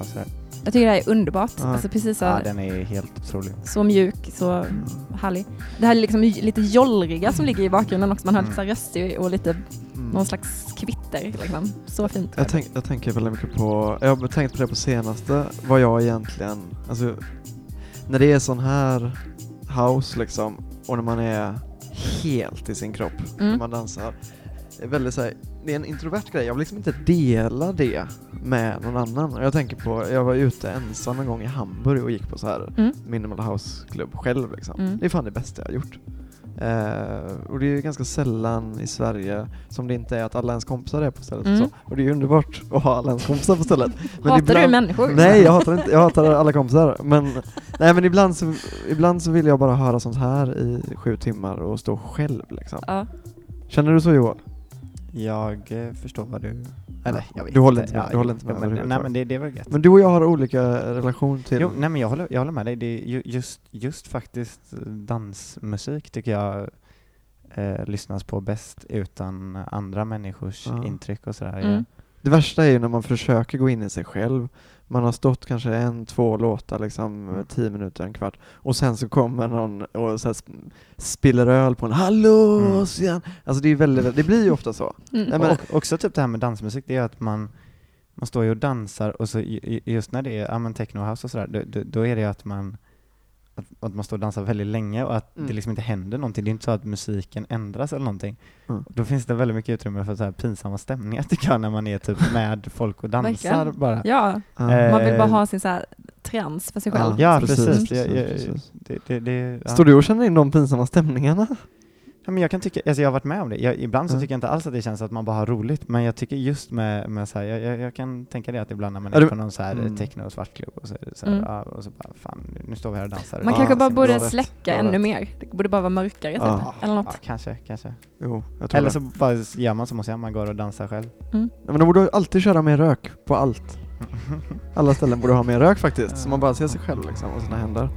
Jag tycker det här är underbart. Ja. Alltså precis så, Ja, den är helt otrolig. så mjuk, så härlig. Det här är liksom lite jollriga som ligger i bakgrunden också. Man hör lite så här röster och lite Mm. någon slags kvitter. Liksom. Så fint. Jag, tänk, jag tänker väldigt mycket på, jag har tänkt på det på senaste, vad jag egentligen, alltså när det är sån här house liksom, och när man är helt i sin kropp, när Mm. man dansar, det är väldigt så här, det är en introvert grej, jag vill liksom inte dela det med någon annan. Jag tänker på, jag var ute ensam en gång i Hamburg och gick på så här Mm. minimal house-klubb själv liksom. Mm. Det är fan det bästa jag har gjort. Eh, och det är ju ganska sällan i Sverige som det inte är att alla ens kompisar är på stället. Mm. Och, så. och det är ju underbart att ha alla ens kompisar på stället. Hatar du människor? Nej, jag hatar, inte, jag hatar alla kompisar. Men, nej, men ibland, så, ibland så vill jag bara höra sånt här i sju timmar och stå själv. Liksom. Ja. Känner du så Johan? Jag eh, förstår vad du... Eller jag vet Du håller inte. inte med, du håller inte med men, Nej men det, det är väl gött. Men du och jag har olika relation till... Jo, nej men jag håller, jag håller med dig. Det är ju, just, just faktiskt dansmusik tycker jag eh, lyssnas på bäst utan andra människors Ja. intryck och sådär. Mm. Det värsta är ju när man försöker gå in i sig själv. Man har stått kanske en, två låtar, liksom Mm. tio minuter, en kvart. Och sen så kommer någon och så här sp- spiller öl på en. Hallå Mm. Ossian! Alltså det, är väldigt, det blir ju ofta så. Mm. Nej, men, och också typ det här med dansmusik, det är att man, man står ju och dansar och så just när det är ja, men techno house och sådär, då, då, då är det ju att man att, att man står och dansar väldigt länge och att Mm. det liksom inte händer någonting. Det är inte så att musiken ändras eller någonting. Mm. Då finns det väldigt mycket utrymme för så här pinsamma stämningar tycker jag när man är typ med folk och dansar Verkligen. bara. Ja. Eh, man vill bara ha sin så här trans för sig själv. Ja, precis, precis. Jag-. Det, det, det, ja. Står du och känner in de pinsamma stämningarna? Ja, men jag kan tycka, alltså jag har varit med om det. Jag, ibland så Ja. tycker jag inte alls att det känns att man bara har roligt, men jag tycker just med, med så här, jag, jag, jag kan tänka det att ibland när man Ja, är du- på någon så här Mm. techno och svartklubb och så är det så här, Mm. ja, och så bara fan, nu står vi här och dansar. Man Ja, kanske bara borde släcka ännu mer. Det borde bara vara mörkare typ. Ja. Eller Ja, något. kanske, kanske. Jo, jag tror Eller det. så bara gör man som hos man går och dansar själv. Nej, Men de borde alltid köra mer rök på allt. Alla ställen borde ha mer rök faktiskt, så man bara ser sig själv liksom och sina händer.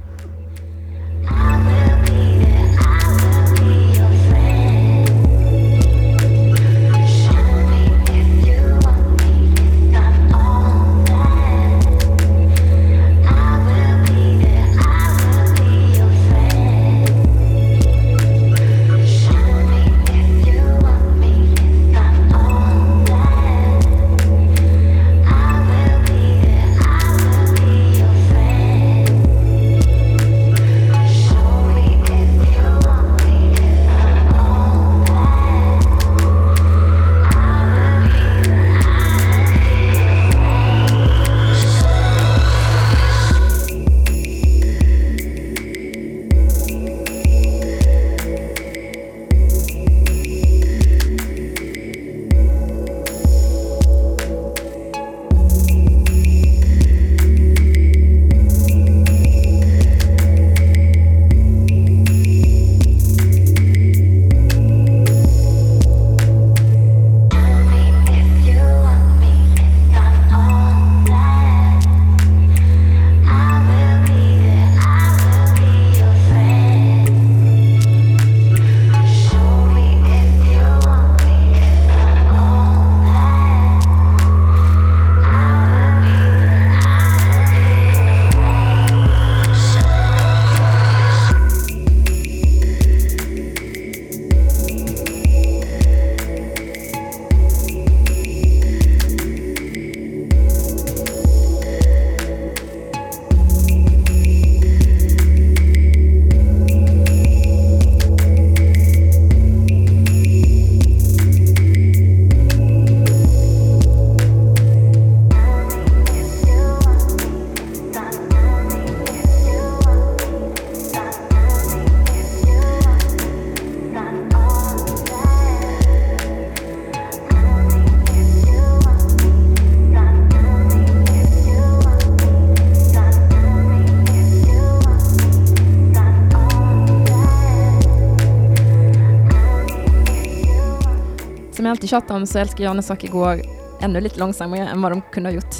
Som jag alltid tjatar om så älskar jag när saker går ännu lite långsammare än vad de kunde ha gjort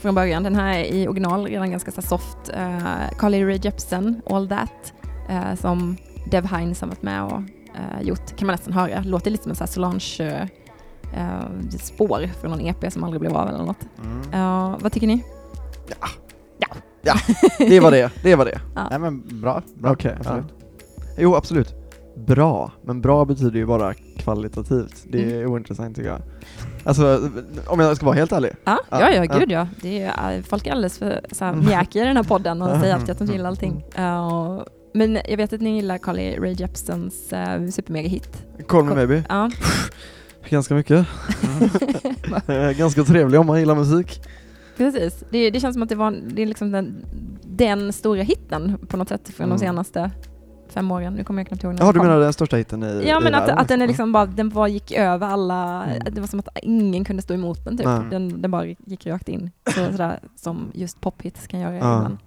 från början. Den här är i original redan ganska så soft. Uh, Carly Rae Jepsen, All That, eh, som Dev Hynes har varit med och eh, gjort, kan man nästan höra. Låter lite som en så här Solange eh, spår från någon EP som aldrig blev av eller något. Mm. Eh, vad tycker ni? Det var det, det var det. Nej men bra, bra. Okej, ja. absolut. Jo, absolut. Bra, men bra betyder ju bara kvalitativt. Det är Mm. ointressant tycker jag. Alltså, om jag ska vara helt ärlig. Ja, Ja, ja, gud ja. Det är, eh, folk är alldeles för så här, Mm. mjäkiga i den här podden och säger alltid att de gillar allting. Eh, men jag vet att ni gillar Carly Rae Jepsens uh, supermega-hit. Call me maybe. Ja. Ganska mycket. Eh, Ganska trevlig om man gillar musik. Precis. Det, det känns som att det var det är liksom den, den stora hitten på något sätt från Mm. de senaste fem åren. Nu kommer jag knappt ihåg när Ja, den du menar den största hitten i Ja i men att, världen, att den är liksom bara, den bara gick över alla, Mm. det var som att ingen kunde stå emot den typ. Nej. Den, den bara gick rakt in. Så, sådär som just pophits kan göra Ja. ibland.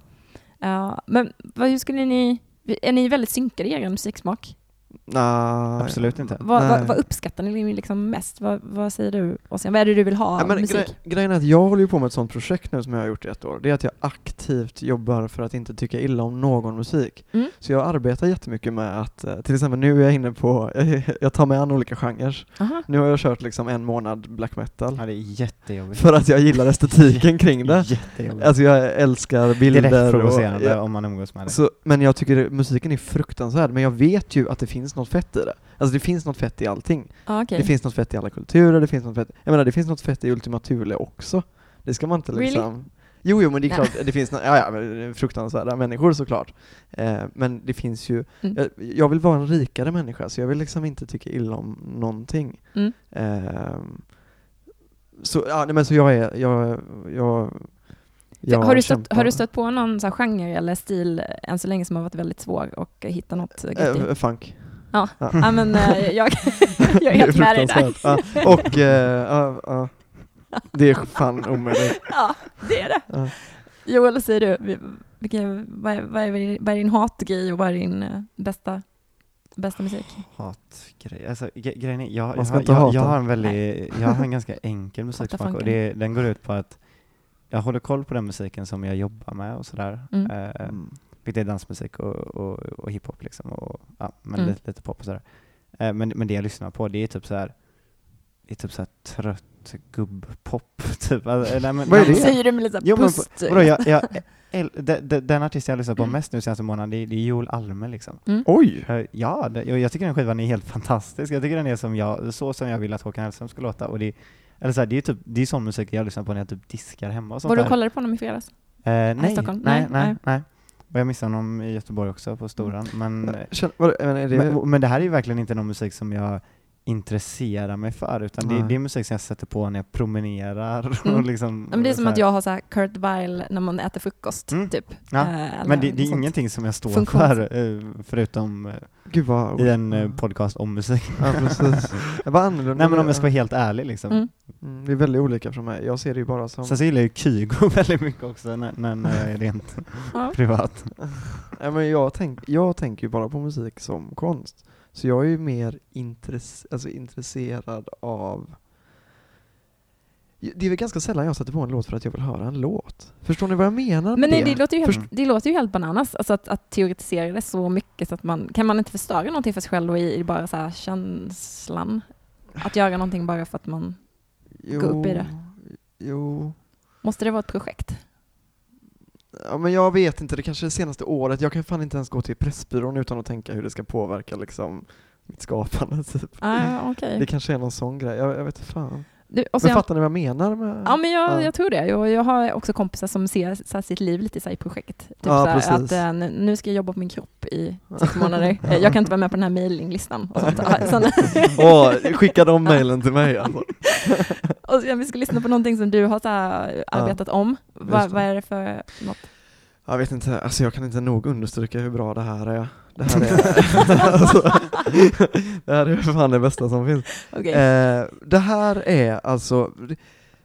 Ja, men vad, hur skulle ni, är ni väldigt synkade i er musiksmak? Nej. Absolut inte. Vad, Nej. vad, vad uppskattar ni liksom mest? Vad, vad säger du Ossian? Vad är det du vill ha Ja, av men musik? grej, grejen är att jag håller ju på med ett sånt projekt nu som jag har gjort i ett år. Det är att jag aktivt jobbar för att inte tycka illa om någon musik. Mm. Så jag arbetar jättemycket med att, eh, till exempel nu är jag inne på, jag tar mig an olika genrer. Aha. Nu har jag kört liksom en månad black metal. Ja, det är jättejobbigt. För att jag gillar estetiken kring det. Jättejobbigt. Alltså jag älskar bilder Direkt och, provocerande ja, om man umgås med det. så, Men jag tycker musiken är fruktansvärd, men jag vet ju att det finns något fett i det. Alltså det finns något fett i allting. Ja, okej. Det finns något fett i alla kulturer, det finns något fett, jag menar det finns något fett i Ultima Thule också. Det ska man inte Really? liksom... Jo, jo men det är klart, det finns, ja, ja, fruktansvärda människor såklart. Eh, men det finns ju, Mm. jag, jag vill vara en rikare människa, så jag vill liksom inte tycka illa om någonting. Mm. Ehm, så, ja, nej, men så jag är, jag, jag, jag har, du stött, har du stött på någon så genre eller stil än så länge som har varit väldigt svår och hitta något gött i? Eh, funk. Ja, ja. ja men eh, jag, jag är helt med dig där. Ja, och, ja, ja. Det är fan omöjligt. Ja, det är det. Ja. Joel, vad säger du? Vi- Vilka, vad, är, vad, är, vad är din hatgrej och vad är din eh, bästa, bästa musik? Hatgrej, alltså gre- grejen är, jag, jag, jag, hata. jag har en väldigt, jag har en ganska enkel musiksmak och det, den går ut på att jag håller koll på den musiken som jag jobbar med och sådär. Mm. Eh, vilket är dansmusik och, och, och hiphop liksom, och, ja, men Mm. lite, lite pop och sådär. Eh, men, men det jag lyssnar på, det är typ så här det är typ så här trött gubbpop, typ. Alltså, nej, men, Vad är det? Säger du med lite Jo, men pust? vadå, jag, jag, el, de, de, den artist jag har lyssnat på mest nu senaste månaden, det, är- det är Joel Alme liksom. Oj! Eh, Ja, det, jag, jag tycker den skivan är helt fantastisk. Jag tycker den är som jag, så som jag vill att Håkan Hellström ska låta. Och det, eller så här, det är typ, det är sån musik jag lyssnar på när jag typ diskar hemma och sånt Var du kollade på honom i fredags? Eh, nej, nej, Nej, nej, nej. Och jag missade honom i Göteborg också på Storan. Men, eh, Känn, vad, men det, men, men det här är ju verkligen inte någon musik som jag intresserar mig för, utan det, det är musik som jag sätter på när jag promenerar. Mm. Och liksom, Ja, men det är som att jag har så här Kurt Weill när man äter frukost, Mm. typ. Ja, eller Men det, det är sånt. ingenting som jag står Funktions- för, eh, förutom eh, Gud vad... i en Ja. podcast om musik. Ja precis. Det var annorlunda. Nej men om jag ska vara helt ärlig liksom. Mm. Mm, det är väldigt olika från mig. Jag ser det ju bara som... Sen så gillar jag ju Kygo väldigt mycket också, när, när, när jag är rent Ja. privat. Nej, men jag, tänk, jag tänker ju bara på musik som konst. Så jag är ju mer intress, alltså intresserad av... Det är väl ganska sällan jag sätter på en låt för att jag vill höra en låt. Förstår ni vad jag menar med Men nej, det? det, låter ju helt, Först- det låter ju helt bananas, alltså att, att teoretisera det så mycket så att man, kan man inte förstöra någonting för sig själv och i, i bara så här känslan? Att göra någonting bara för att man, jo, gå upp i det. Jo. måste det vara ett projekt? Ja, men jag vet inte, det kanske är det senaste året. Jag kan fan inte ens gå till Pressbyrån utan att tänka hur det ska påverka liksom mitt skapande typ. Ah, okej. Det kanske är någon sån grej, jag, jag vet inte fan. Du, Men fattar ni vad jag menar med... ja men jag, Ja. jag tror det. Jag, jag har också kompisar som ser så sitt liv lite så i projekt. Typ Ja, så att eh, nu- ska jag jobba på min kropp i sex månader. Eh, jag kan inte vara med på den här mailinglistan. Ja, Åh, skicka de mejlen till mig alltså. och sen, vi ska lyssna på någonting som du har så arbetat om. Va, vad är det för något? Jag vet inte, alltså jag kan inte nog understryka hur bra det här är. Det här är, alltså, det här är fan det bästa som finns. Okej. Eh, det här är alltså,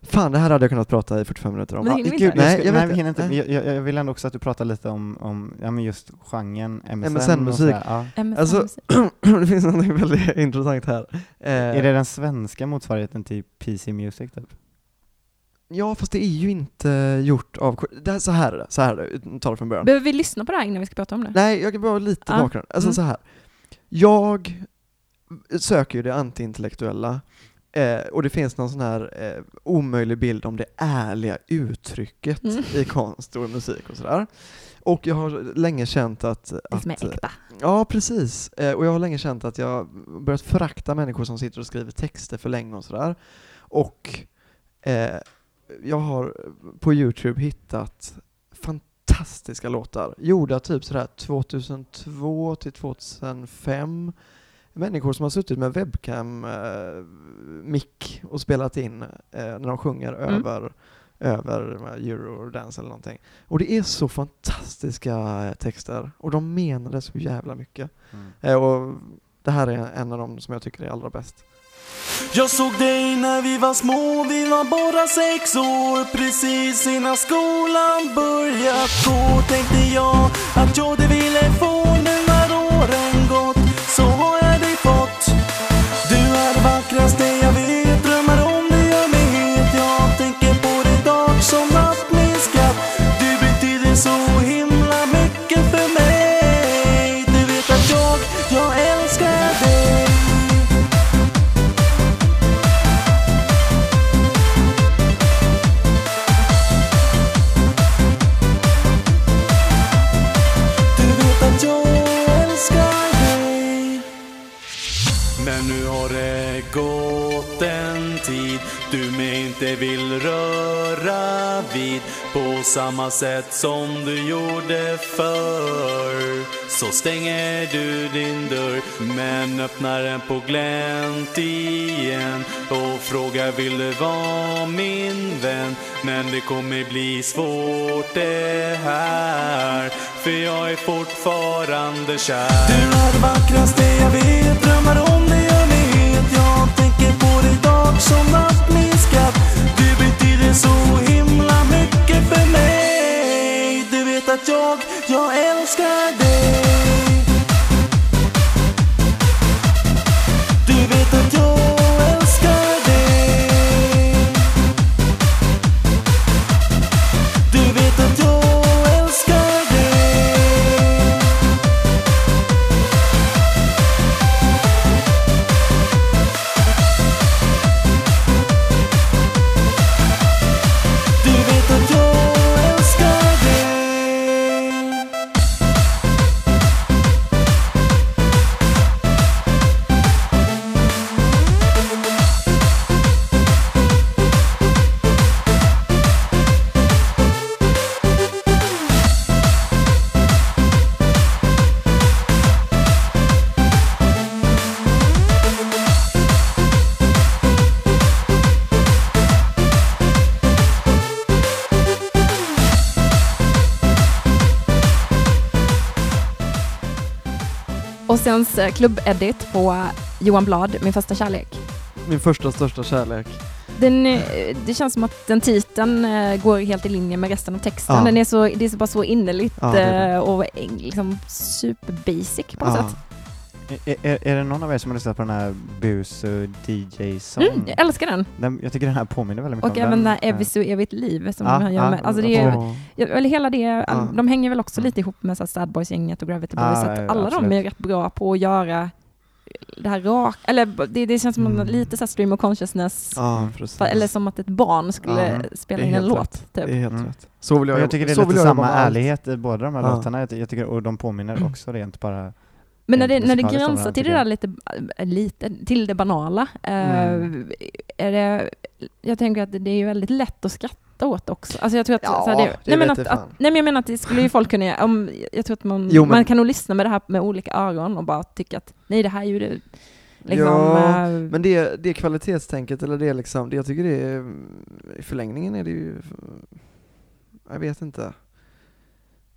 Fan, det här hade jag kunnat prata i 45 minuter om. Men Ah, hinner vi inte? Nej, jag, nej, vi hinner inte. Jag, jag, vill ändå också att du pratar lite om, om ja, men just genren MSN. MSN och musik. sådär. Ja. MSN Alltså, det finns något väldigt intressant här. Eh, Är det den svenska motsvarigheten till PC Music typ? Ja, fast det är ju inte gjort av... Det här, så här är det, så här är det, det från början. Behöver vi lyssna på det här innan vi ska prata om det? Nej, jag kan bara lite Ja. bakgrund. Alltså Mm. så här. Jag söker ju det antiintellektuella eh, och det finns någon sån här eh, omöjlig bild om det ärliga uttrycket Mm. i konst och musik och sådär. Och jag har länge känt att... Det som är äkta. Ja, precis. Eh, och jag har länge känt att jag börjat förakta människor som sitter och skriver texter för länge och sådär. Och eh, jag har på Youtube hittat fantastiska låtar, gjorda typ sådär 2002 till 2005. Människor som har suttit med webcam eh, mick och spelat in eh, när de sjunger Mm. över över eurodance eller någonting. Och det är så fantastiska eh, texter och de menade så jävla mycket. Eh, och det här är en av dem som jag tycker är allra bäst. Jag såg dig när vi var små, vi var bara sex år Precis innan skolan börjat gå Tänkte jag att jag det ville få. Nu inte vill röra vid på samma sätt som du gjorde förr. Så stänger du din dörr men öppnar den på glänt igen och frågar vill du vara min vän? Men det kommer bli svårt det här för jag är fortfarande kär. Du är det vackraste jag vet, drömmar om dig gör mig. Jag tänker på dig dag som natt så himla mycket för mig. Du vet att jag, jag älskar dig. Sen eh, klubb-edit på Johan Blad, Min första kärlek. Min första största kärlek. Den, eh, det känns som att den titeln eh, går helt i linje med resten av texten. Ja. Den är, så, det är så bara så innerligt Ja, det det. och liksom superbasic på något Ja. sätt. Är, är, är det någon av er som har lyssnat på den här Busu DJ-song? Mm, jag älskar den. Den, jag tycker den här påminner väldigt mycket Och om även den. den här Evisu evigt liv som Ja, han gör ja, med. Alltså det är, ja, eller hela det, Ja. de hänger väl också lite ihop med så här Sad Boys-gänget och Gravity Boys. Ja, så att ja, alla de absolut. är rätt bra på att göra det här rak, eller det, det känns som Mm. lite så stream of consciousness. Ja, Eller som att ett barn skulle Ja, spela in en låt. Typ. Det är helt Mm. rätt. Så vill jag, Och jag tycker det är lite samma allt. ärlighet i båda de här Ja. låtarna. Jag, jag tycker, och de påminner också rent bara Men när rent det, när det gränsar till det där lite, äh, lite, till det banala, eh, Mm. är det, jag tänker att det är väldigt lätt att skratta åt också. Alltså jag tror att, Ja, så här, det nej, men att, att, nej men jag menar att det skulle ju folk kunna. Om, jag tror att man, Jo, men- man kan nog lyssna med det här med olika öron och bara tycka att nej det här är ju det, liksom, ja, eh, men det, det kvalitetstänket, eller det liksom, det jag tycker det är, i förlängningen är det ju, jag vet inte,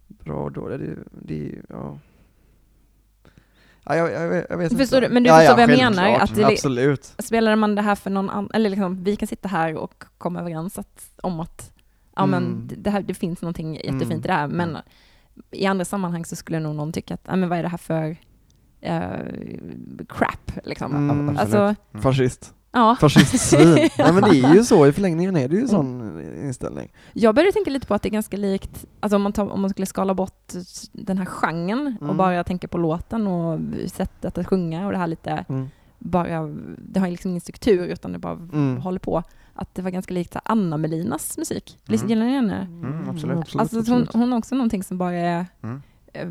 bra då, det, är- det är ju- ja. Ja, jag, jag, jag vet Förstår inte. du? Men du ja, förstår ja, vad jag menar, att det- Absolut. Spelade man det här för någon annan, eller liksom, vi kan sitta här och komma överens att, om att ja, men Mm. det, det här, det finns någonting jättefint Mm. i det här, men i andra sammanhang så skulle nog någon tycka att, men vad är det här för eh, crap liksom. Mm. Alltså, Fascist. ja. Fascistsvin. Nej men det är ju så, i förlängningen är det ju sån inställning. Jag började tänka lite på att det är ganska likt, alltså om man, tar, om man skulle skala bort den här genren och Mm. bara tänka på låten och sättet att sjunga och det här lite, Mm. bara, det har ju liksom ingen struktur utan det bara Mm. håller på. Att det var ganska likt Anna Melinas musik. Mm. Gillar ni henne? Mm, absolut. Alltså att hon, hon har också någonting som bara är, Mm. eh,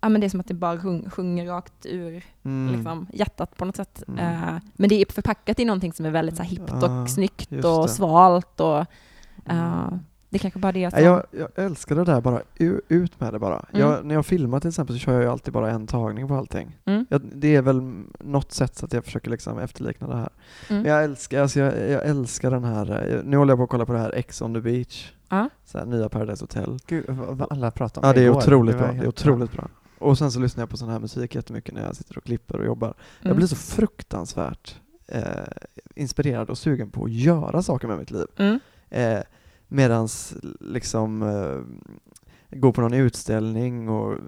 ja men det är som att det bara sjung, sjunger rakt ur Mm. liksom, hjärtat på något sätt. Mm. Eh, men det är förpackat i någonting som är väldigt så här, hippt Ah, och snyggt just och det. svalt och eh, det kanske bara det som... Nej, jag, jag älskar det där bara, ut med det bara. Mm. Jag, när jag filmar till exempel så kör jag ju alltid bara en tagning på allting. Mm. Jag, det är väl något sätt så att jag försöker liksom efterlikna det här. Mm. Men jag älskar, alltså jag, jag älskar den här, eh, nu håller jag på att kolla på det här X on the beach, Ja. så här, nya Paradise Hotel. Gud, vad alla pratar om Ja det är igår. otroligt var bra, det är otroligt bra. Och sen så lyssnar jag på sån här musik jättemycket när jag sitter och klipper och jobbar. Jag Mm. blir så fruktansvärt eh, inspirerad och sugen på att göra saker med mitt liv. Eh, medans liksom eh, gå på någon utställning och,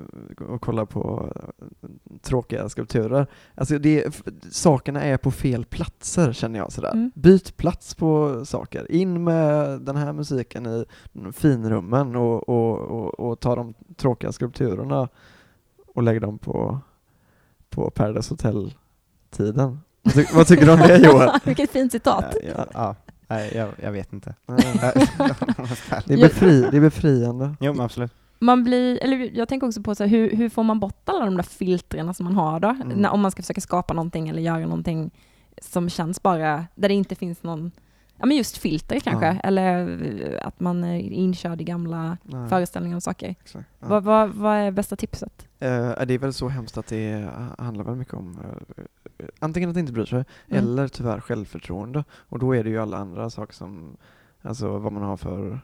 och kolla på eh, tråkiga skulpturer. Alltså det, sakerna är på fel platser känner jag sådär. Mm. Byt plats på saker. In med den här musiken i finrummen och, och, och, och ta de tråkiga skulpturerna och lägg dem på, på Paradise Hotel-tiden. Vad tycker du om det Johan? Vilket fint citat. Ja, ja, ja. Nej, jag, jag vet inte. Det är, befri, det är befriande. Jo, men absolut. Man blir, eller jag tänker också på så här, hur, hur får man bort alla de där filtren som man har då? Mm. När, om man ska försöka skapa någonting eller göra någonting som känns bara, där det inte finns någon, ja men just filter kanske, Ja. eller eh, att man är inkörd i gamla Nej, föreställningar och saker. exakt. Ja. Vad, vad, vad är bästa tipset? Eh, det är väl så hemskt att det handlar väl mycket om eh, antingen att inte bry sig Mm. eller tyvärr självförtroende. Och då är det ju alla andra saker som, alltså vad man har för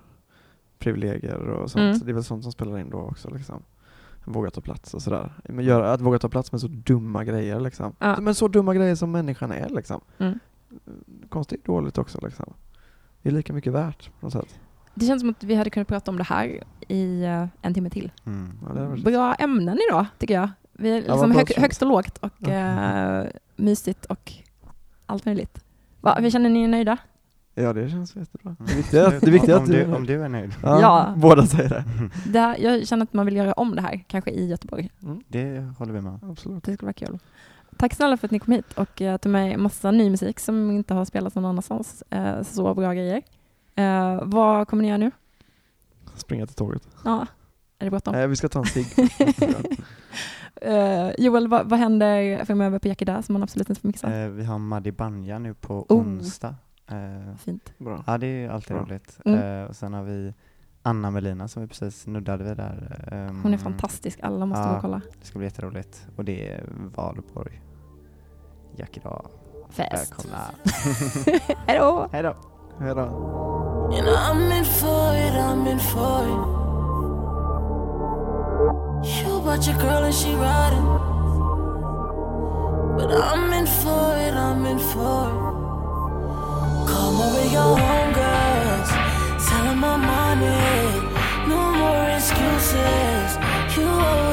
privilegier och sånt. Mm. Det är väl sånt som spelar in då också liksom. Våga ta plats och sådär. Men göra, att våga ta plats med så dumma grejer liksom. Ja. Men så dumma grejer som människan är liksom. Mm. Konstigt dåligt också liksom. Det är lika mycket värt på något sätt. Det känns som att vi hade kunnat prata om det här i eh, en timme till. Mm. Ja, Bra ämnen idag, tycker jag. Vi är Ja, liksom bra hög, högst och lågt och Ja. eh, mysigt och allt möjligt. Va, vi känner ni er nöjda? Ja det känns jättebra. Mm. Det viktiga är att, det viktiga om, att du, om du är nöjd. ja, Ja. båda säger det. Det här, jag känner att man vill göra om det här, kanske i Göteborg. Det håller vi med. Absolut. Det skulle vara kul. Tack snälla för att ni kom hit och uh, tog med massa ny musik som inte har spelats någon annanstans. Eh, så bra grejer. Eh, vad kommer ni göra nu? Springa till tåget. Ja, är det bråttom? Nej, vi ska ta en cigg. Eh, Joel, vad, vad händer framöver på Jackie där som man absolut inte får mixa? Eh, vi har Maddi Banja nu på Oh. onsdag. Eh, Fint. Bra. ja, det är alltid Bra. roligt. Mm. Och sen har vi Anna Melina som vi precis nuddade vid där. Ehm, Hon är fantastisk, alla måste gå och kolla. Det ska bli jätteroligt. Och det är Valborg. Jack idag. Fest. Välkomna. Hej då! Hej då. Hej då. And I'm in for it, I'm in for it. You bought your girl and she riding. But I'm in for it, I'm in for it. Come over your homegirls, tell them I'm on it. No more excuses, you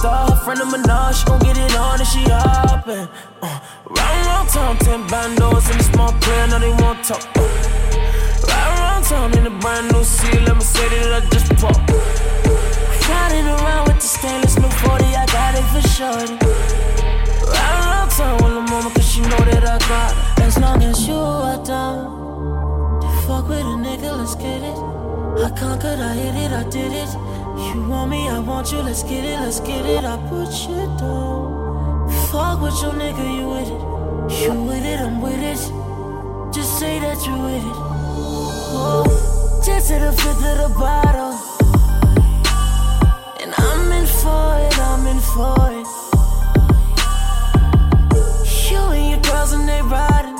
star, her friend of Minaj, she gon' get it on and she hoppin'. Uh, round round town, ten bandos in the small player, now they won't talk. Uh, round round town in a brand new seat, let me say that I just bought. Riding around with the stainless new 40, I got it for sure. Round round town, with the mama, cause she know that I got it. As long as you are down, fuck with a nigga, let's get it. I conquered, I hit it, I did it. You want me, I want you, let's get it, let's get it. I put you down. Fuck with your nigga, you with it. You with it, I'm with it. Just say that you with it. Oh, just hit a fifth of the bottle. And I'm in for it, I'm in for it. You and your girls and they riding.